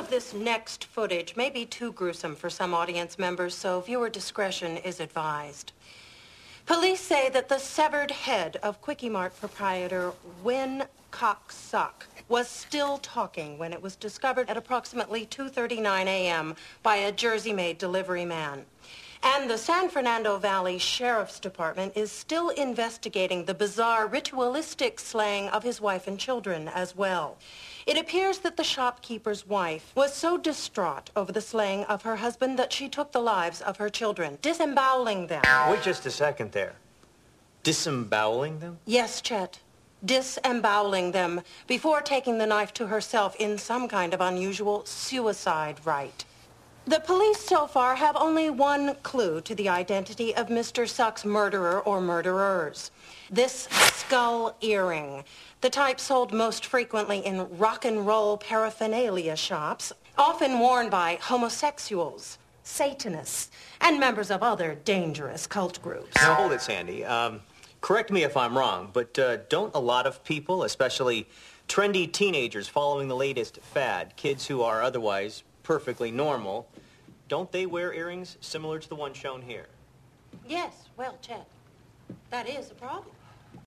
Of this next footage may be too gruesome for some audience members, so viewer discretion is advised. Police say that the severed head of Quickie Mart proprietor Win Kok Sok was still talking when it was discovered at approximately 2.39 a.m. by a Jersey Maid delivery man. And the San Fernando Valley Sheriff's Department is still investigating the bizarre ritualistic slaying of his wife and children as well. It appears that the shopkeeper's wife was so distraught over the slaying of her husband that she took the lives of her children, disemboweling them. Wait just a second there. Disemboweling them? Yes, Chet. Disemboweling them before taking the knife to herself in some kind of unusual suicide rite. The police so far have only one clue to the identity of Mr. Suck's murderer or murderers. This skull earring, the type sold most frequently in rock and roll paraphernalia shops, often worn by homosexuals, Satanists, and members of other dangerous cult groups. Now, hold it, Sandy. Um, correct me if I'm wrong, but uh, don't a lot of people, especially trendy teenagers following the latest fad, kids who are otherwise perfectly normal, don't they wear earrings similar to the one shown here? Yes, well, Chet, that is a problem.